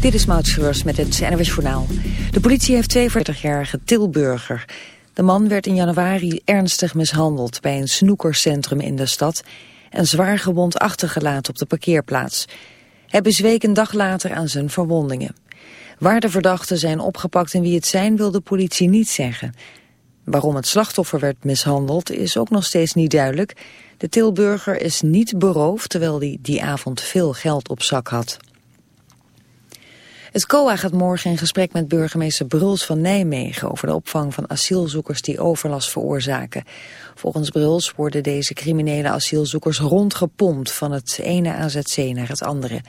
Dit is Maud met het NWS Journaal. De politie heeft 42-jarige Tilburger. De man werd in januari ernstig mishandeld bij een snoekercentrum in de stad... en zwaar gewond achtergelaten op de parkeerplaats. Hij bezweek een dag later aan zijn verwondingen. Waar de verdachten zijn opgepakt en wie het zijn wil de politie niet zeggen. Waarom het slachtoffer werd mishandeld is ook nog steeds niet duidelijk. De Tilburger is niet beroofd terwijl hij die avond veel geld op zak had. Het COA gaat morgen in gesprek met burgemeester Bruls van Nijmegen over de opvang van asielzoekers die overlast veroorzaken. Volgens Bruls worden deze criminele asielzoekers rondgepompt van het ene AZC naar het andere.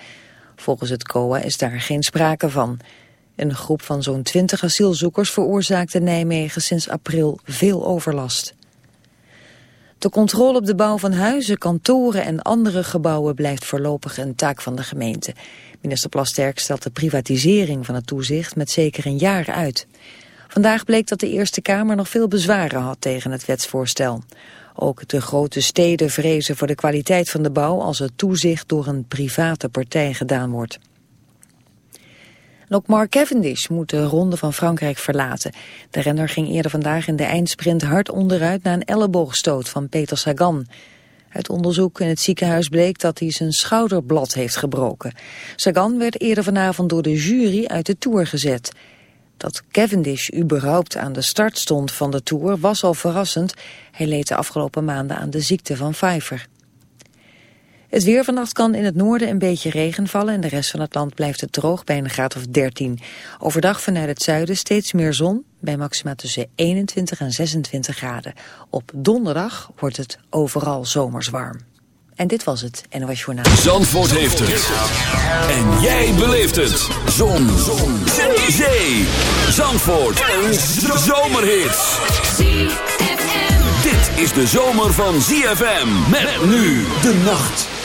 Volgens het COA is daar geen sprake van. Een groep van zo'n 20 asielzoekers veroorzaakte Nijmegen sinds april veel overlast. De controle op de bouw van huizen, kantoren en andere gebouwen blijft voorlopig een taak van de gemeente. Minister Plasterk stelt de privatisering van het toezicht met zeker een jaar uit. Vandaag bleek dat de Eerste Kamer nog veel bezwaren had tegen het wetsvoorstel. Ook de grote steden vrezen voor de kwaliteit van de bouw als het toezicht door een private partij gedaan wordt. ook Mark Cavendish moet de Ronde van Frankrijk verlaten. De renner ging eerder vandaag in de eindsprint hard onderuit na een elleboogstoot van Peter Sagan. Uit onderzoek in het ziekenhuis bleek dat hij zijn schouderblad heeft gebroken. Sagan werd eerder vanavond door de jury uit de Tour gezet. Dat Cavendish überhaupt aan de start stond van de Tour was al verrassend. Hij leed de afgelopen maanden aan de ziekte van Pfeiffer. Het weer vannacht kan in het noorden een beetje regen vallen... en de rest van het land blijft het droog bij een graad of 13. Overdag vanuit het zuiden steeds meer zon... bij maxima tussen 21 en 26 graden. Op donderdag wordt het overal zomers warm. En dit was het NOS Journaal. Zandvoort heeft het. En jij beleeft het. Zon. zon. Zee. Zandvoort. Een zomerhit. Dit is de zomer van ZFM. Met nu de nacht.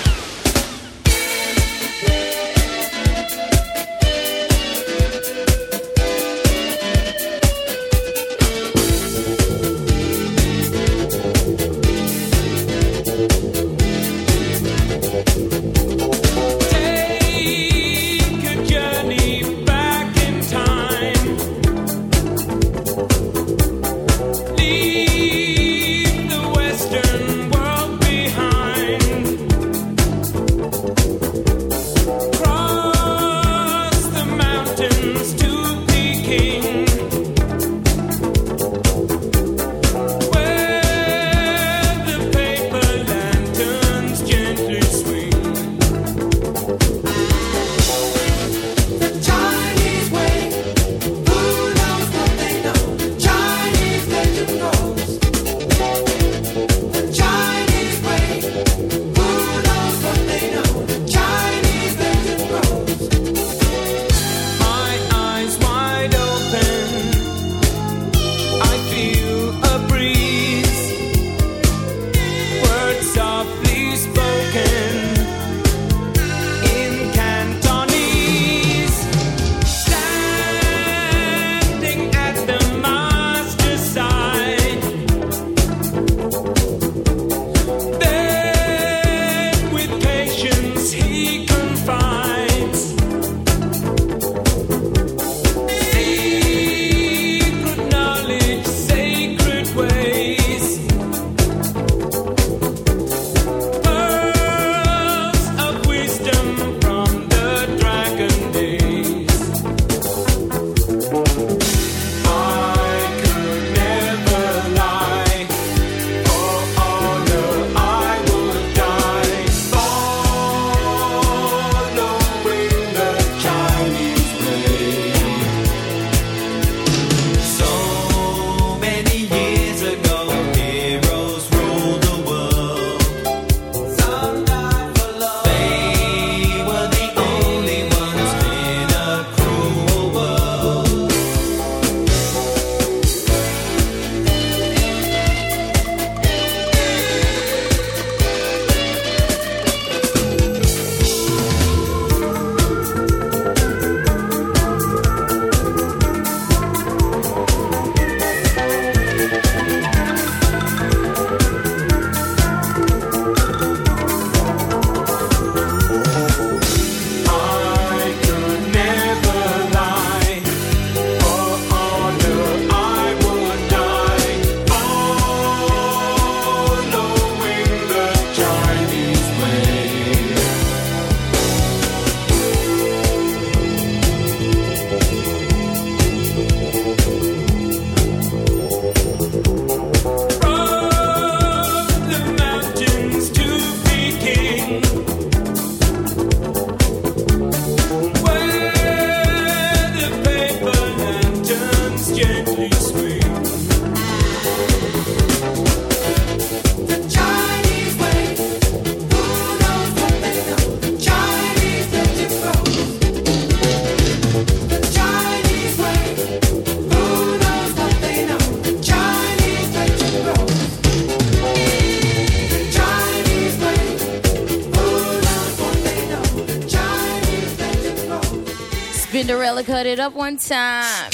cut it up one time.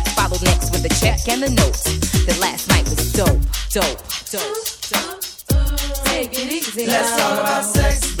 right next with the check and the note. The last night was dope, dope, dope, dope. Take it easy. Let's talk about sex.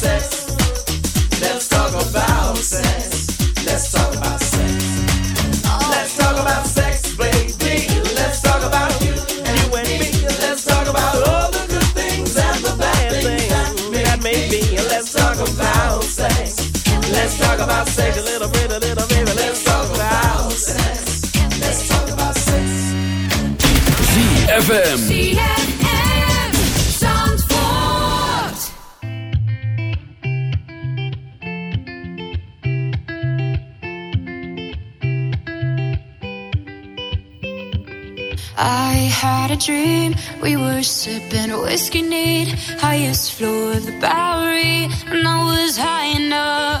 let's talk about sex. Let's talk about sex. ZFM. ZFM. I had a dream. We were sipping whiskey neat. Highest floor of the Bowery. And I was high enough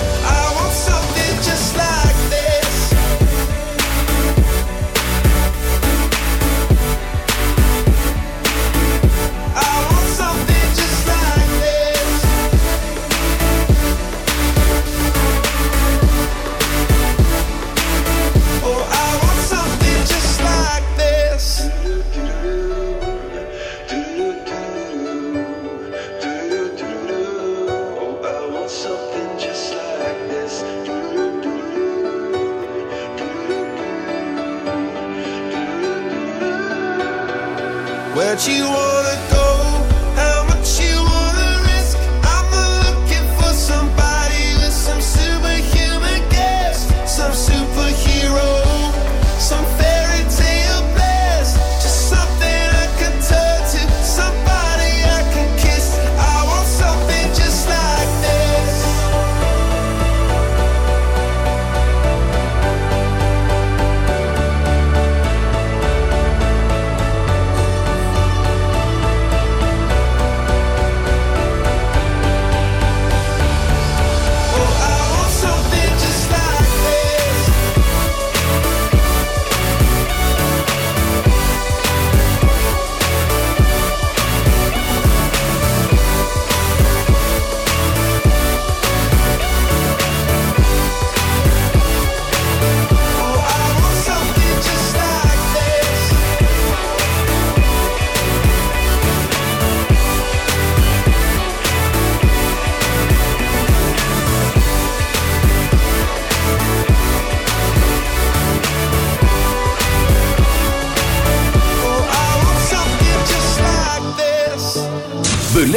I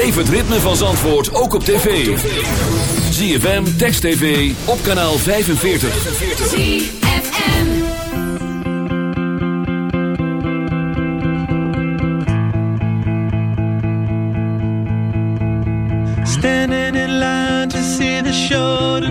Beleef het ritme van Zandvoort ook op tv. ZFM, Text TV, op kanaal 45. Standing in line to see the show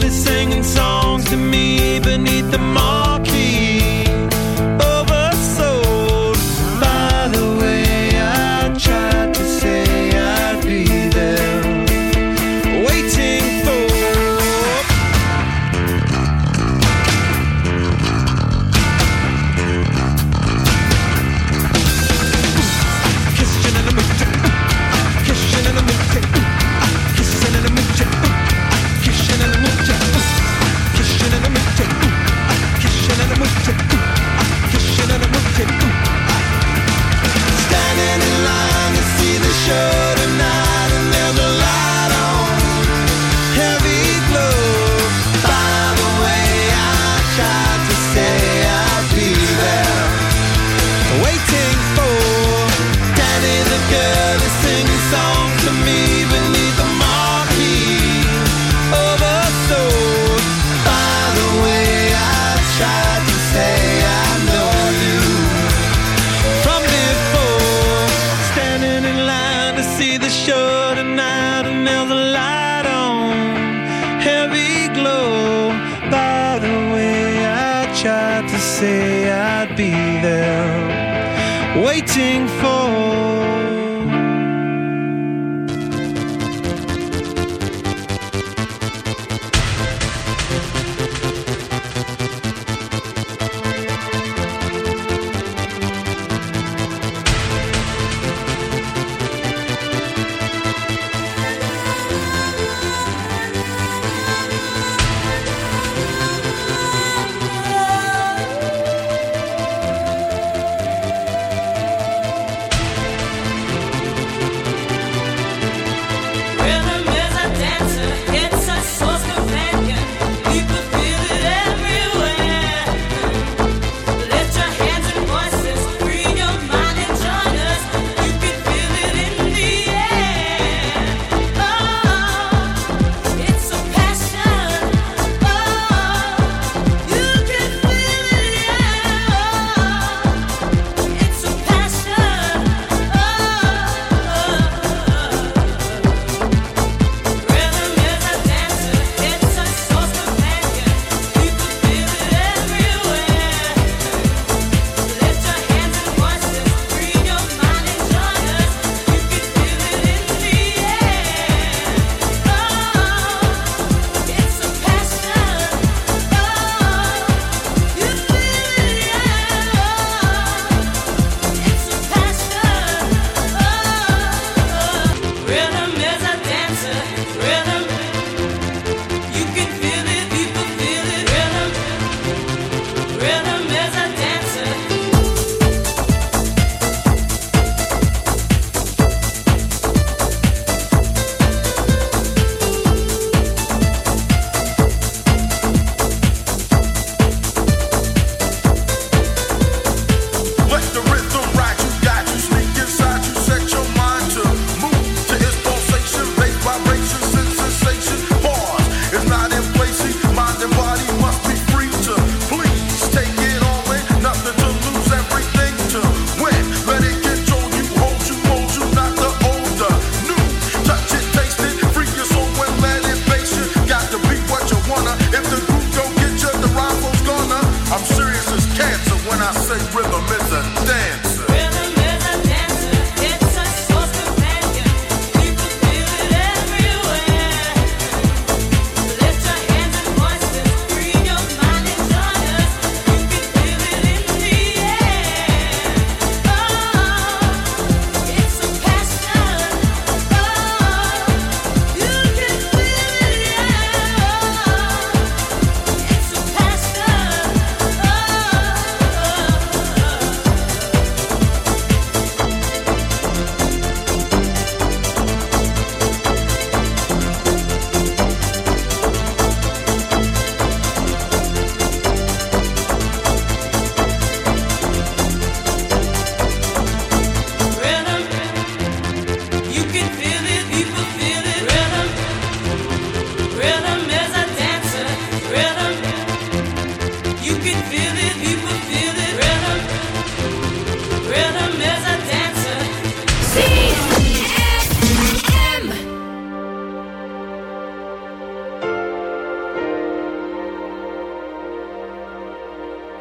to say I'd be there waiting for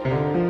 Fed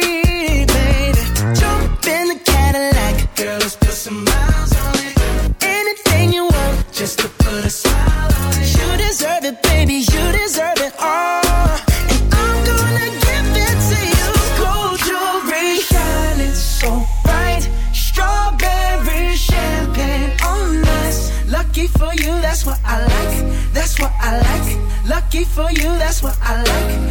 that's what I like.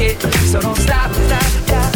it, so don't stop, stop, stop.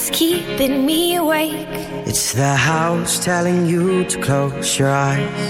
that's keeping me awake. It's the house telling you to close your eyes.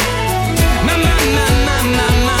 My, my, my, my,